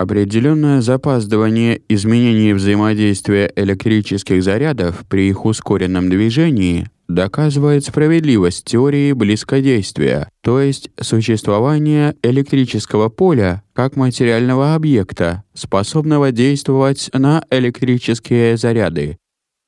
Определенное запаздывание изменений взаимодействия электрических зарядов при их ускоренном движении доказывает справедливость теории близкодействия, то есть существование электрического поля как материального объекта, способного действовать на электрические заряды.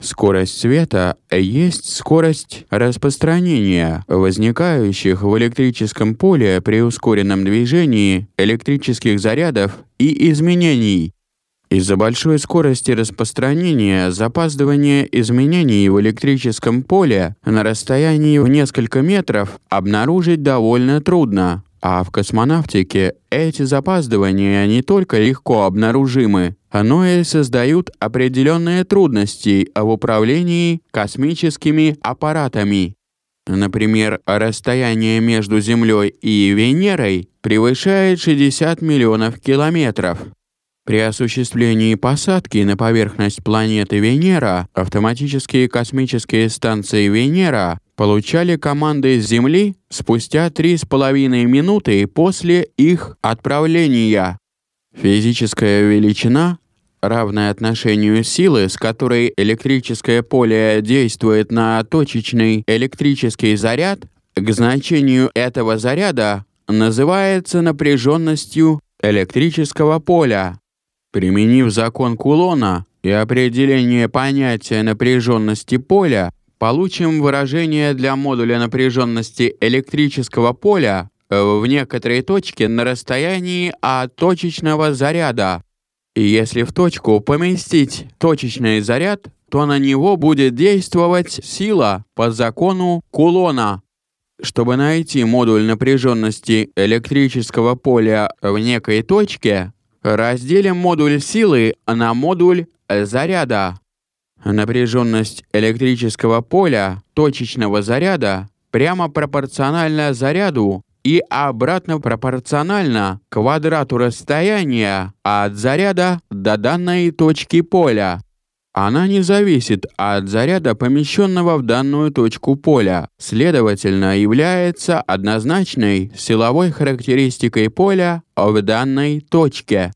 Скорость света есть скорость распространения возникающих в электрическом поле при ускоренном движении электрических зарядов и изменений, из-за большой скорости распространения запаздывание изменений в электрическом поле на расстоянии в несколько метров обнаружить довольно трудно, а в космонавтике эти запаздывания не только легко обнаружимы, но и создают определенные трудности в управлении космическими аппаратами. Например, расстояние между Землей и Венерой превышает 60 миллионов километров. При осуществлении посадки на поверхность планеты Венера автоматические космические станции Венера получали команды с Земли спустя 3,5 минуты после их отправления. Физическая величина, равная отношению силы, с которой электрическое поле действует на точечный электрический заряд, к значению этого заряда называется напряженностью электрического поля. Применив закон Кулона и определение понятия напряженности поля, получим выражение для модуля напряженности электрического поля э, в некоторой точке на расстоянии от точечного заряда. И если в точку поместить точечный заряд, то на него будет действовать сила по закону Кулона. Чтобы найти модуль напряженности электрического поля в некой точке, Разделим модуль силы на модуль заряда. Напряженность электрического поля точечного заряда прямо пропорциональна заряду и обратно пропорциональна квадрату расстояния от заряда до данной точки поля. Она не зависит от заряда, помещенного в данную точку поля, следовательно, является однозначной силовой характеристикой поля в данной точке.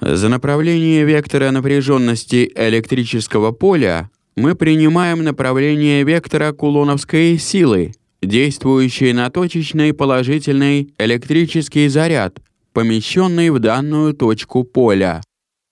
За направление вектора напряженности электрического поля мы принимаем направление вектора кулоновской силы, действующей на точечный положительный электрический заряд, помещенный в данную точку поля.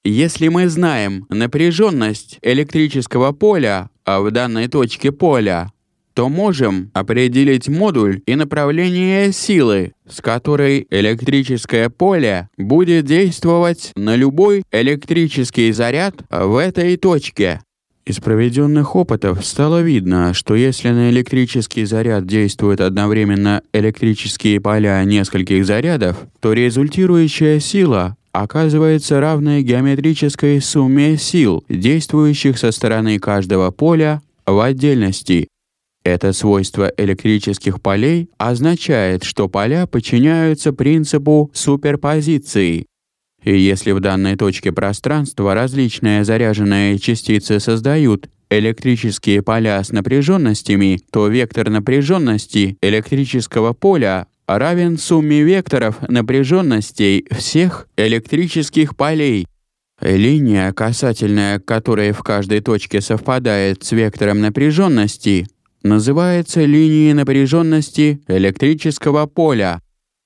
Если мы знаем напряженность электрического поля а в данной точке поля, то можем определить модуль и направление силы, с которой электрическое поле будет действовать на любой электрический заряд в этой точке. Из проведенных опытов стало видно, что если на электрический заряд действуют одновременно электрические поля нескольких зарядов, то результирующая сила оказывается равной геометрической сумме сил, действующих со стороны каждого поля в отдельности. Это свойство электрических полей означает, что поля подчиняются принципу суперпозиции. И если в данной точке пространства различные заряженные частицы создают электрические поля с напряженностями, то вектор напряженности электрического поля равен сумме векторов напряженностей всех электрических полей. Линия, касательная которой в каждой точке совпадает с вектором напряженности, называется линией напряженности электрического поля.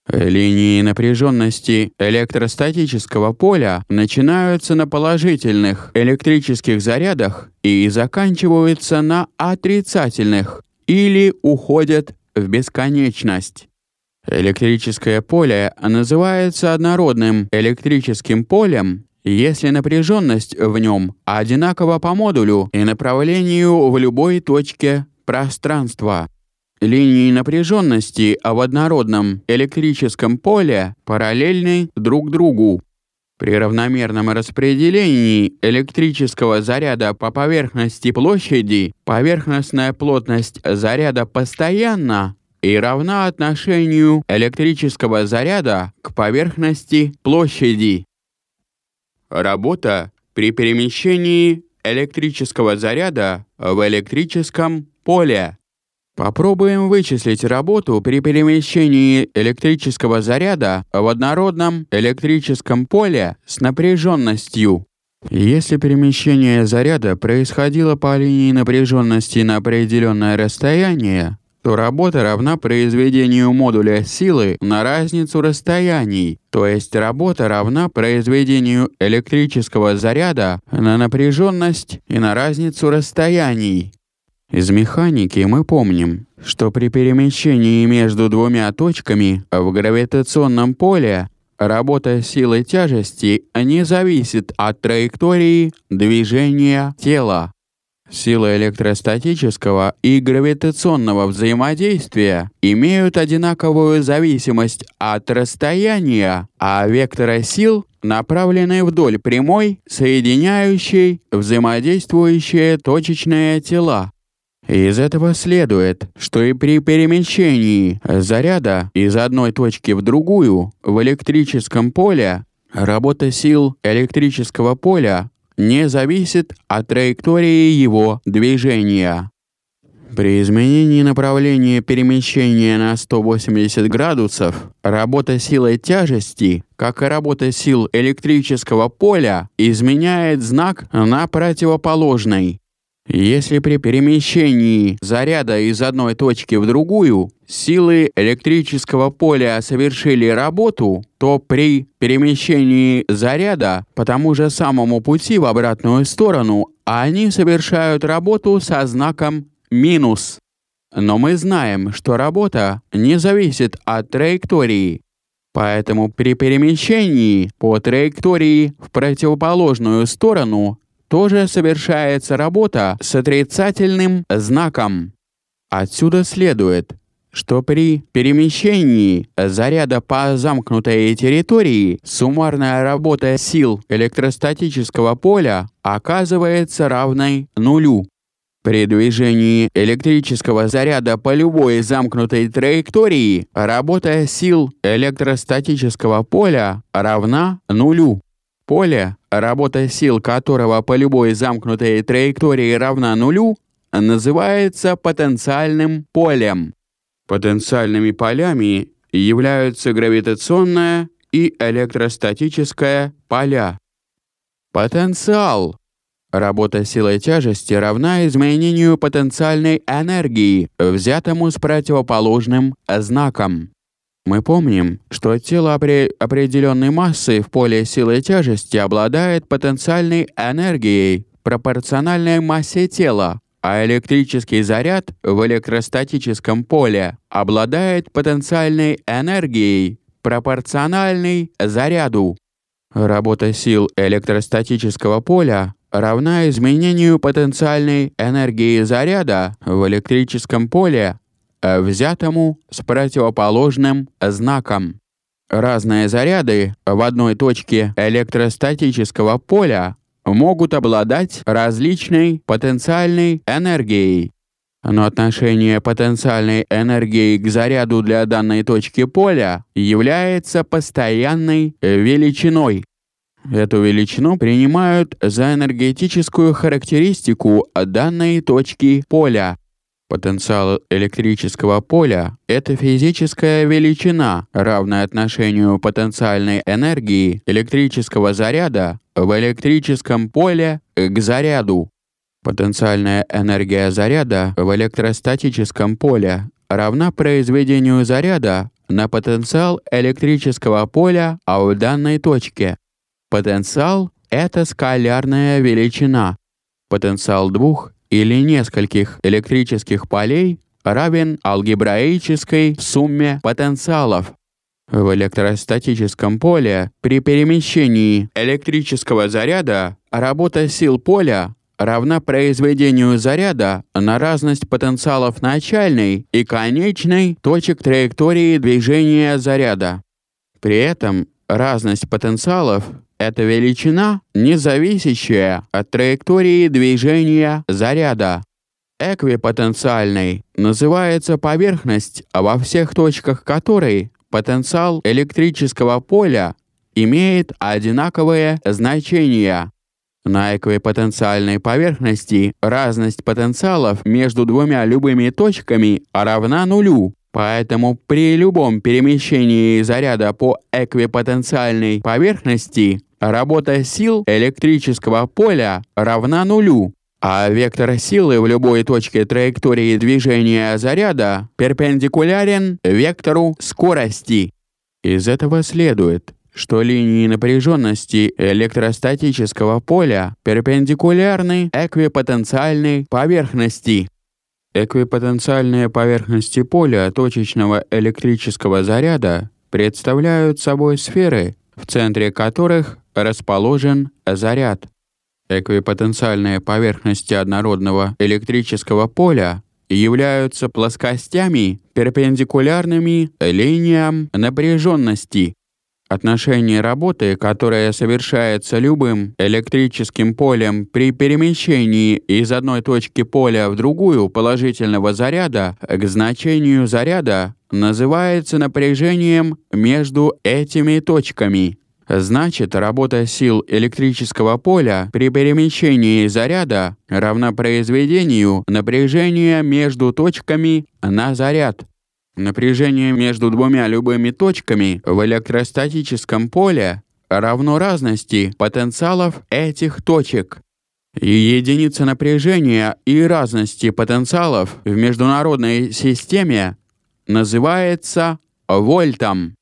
Линии напряженности электростатического поля начинаются на положительных электрических зарядах и заканчиваются на отрицательных или уходят в бесконечность. Электрическое поле называется однородным электрическим полем, если напряженность в нем одинакова по модулю и направлению в любой точке пространства. Линии напряженности в однородном электрическом поле параллельны друг другу. При равномерном распределении электрического заряда по поверхности площади поверхностная плотность заряда постоянна и равна отношению электрического заряда к поверхности площади. Работа при перемещении электрического заряда в электрическом поле. Попробуем вычислить работу при перемещении электрического заряда в однородном электрическом поле с напряженностью. Если перемещение заряда происходило по линии напряженности на определенное расстояние, то работа равна произведению модуля силы на разницу расстояний, то есть работа равна произведению электрического заряда на напряженность и на разницу расстояний. Из механики мы помним, что при перемещении между двумя точками в гравитационном поле работа силы тяжести не зависит от траектории движения тела. Сила электростатического и гравитационного взаимодействия имеют одинаковую зависимость от расстояния, а векторы сил направлены вдоль прямой, соединяющей взаимодействующие точечные тела. Из этого следует, что и при перемещении заряда из одной точки в другую в электрическом поле работа сил электрического поля не зависит от траектории его движения. При изменении направления перемещения на 180 градусов работа силы тяжести, как и работа сил электрического поля, изменяет знак на противоположный. Если при перемещении заряда из одной точки в другую силы электрического поля совершили работу, то при перемещении заряда по тому же самому пути в обратную сторону они совершают работу со знаком минус. Но мы знаем, что работа не зависит от траектории. Поэтому при перемещении по траектории в противоположную сторону тоже совершается работа с отрицательным знаком. Отсюда следует, что при перемещении заряда по замкнутой территории суммарная работа сил электростатического поля оказывается равной нулю. При движении электрического заряда по любой замкнутой траектории работа сил электростатического поля равна нулю. Поле, работа сил которого по любой замкнутой траектории равна нулю, называется потенциальным полем. Потенциальными полями являются гравитационное и электростатическое поля. Потенциал. Работа силы тяжести равна изменению потенциальной энергии, взятому с противоположным знаком. Мы помним, что тело определенной массы в поле силы тяжести обладает потенциальной энергией, пропорциональной массе тела, а электрический заряд в электростатическом поле обладает потенциальной энергией, пропорциональной заряду. Работа сил электростатического поля равна изменению потенциальной энергии заряда в электрическом поле взятому с противоположным знаком. Разные заряды в одной точке электростатического поля могут обладать различной потенциальной энергией. Но отношение потенциальной энергии к заряду для данной точки поля является постоянной величиной. Эту величину принимают за энергетическую характеристику данной точки поля. Потенциал электрического поля – это физическая величина, равная отношению потенциальной энергии электрического заряда в электрическом поле к заряду. Потенциальная энергия заряда в электростатическом поле равна произведению заряда на потенциал электрического поля а в данной точке. Потенциал – это скалярная величина. Потенциал двух или нескольких электрических полей равен алгебраической сумме потенциалов. В электростатическом поле при перемещении электрического заряда работа сил поля равна произведению заряда на разность потенциалов начальной и конечной точек траектории движения заряда. При этом разность потенциалов это величина, не зависящая от траектории движения заряда. Эквипотенциальной называется поверхность, во всех точках которой потенциал электрического поля имеет одинаковое значение. На эквипотенциальной поверхности разность потенциалов между двумя любыми точками равна нулю, поэтому при любом перемещении заряда по эквипотенциальной поверхности работа сил электрического поля равна нулю, а вектор силы в любой точке траектории движения заряда перпендикулярен вектору скорости. Из этого следует, что линии напряженности электростатического поля перпендикулярны эквипотенциальной поверхности. Эквипотенциальные поверхности поля точечного электрического заряда представляют собой сферы, в центре которых расположен заряд. Эквипотенциальные поверхности однородного электрического поля являются плоскостями, перпендикулярными линиям напряженности, Отношение работы, которая совершается любым электрическим полем при перемещении из одной точки поля в другую положительного заряда к значению заряда, называется напряжением между этими точками. Значит, работа сил электрического поля при перемещении заряда равна произведению напряжения между точками на заряд. Напряжение между двумя любыми точками в электростатическом поле равно разности потенциалов этих точек. И единица напряжения и разности потенциалов в международной системе называется вольтом.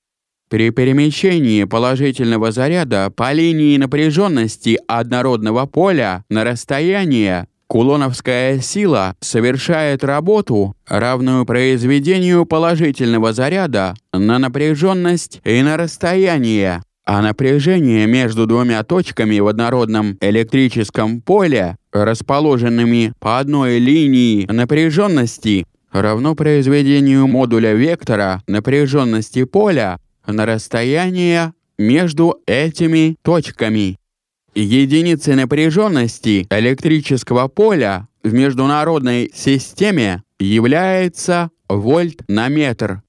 При перемещении положительного заряда по линии напряженности однородного поля на расстояние Кулоновская сила совершает работу, равную произведению положительного заряда на напряженность и на расстояние, а напряжение между двумя точками в однородном электрическом поле, расположенными по одной линии напряженности, равно произведению модуля вектора напряженности поля на расстояние между этими точками. Единицей напряженности электрического поля в международной системе является вольт на метр.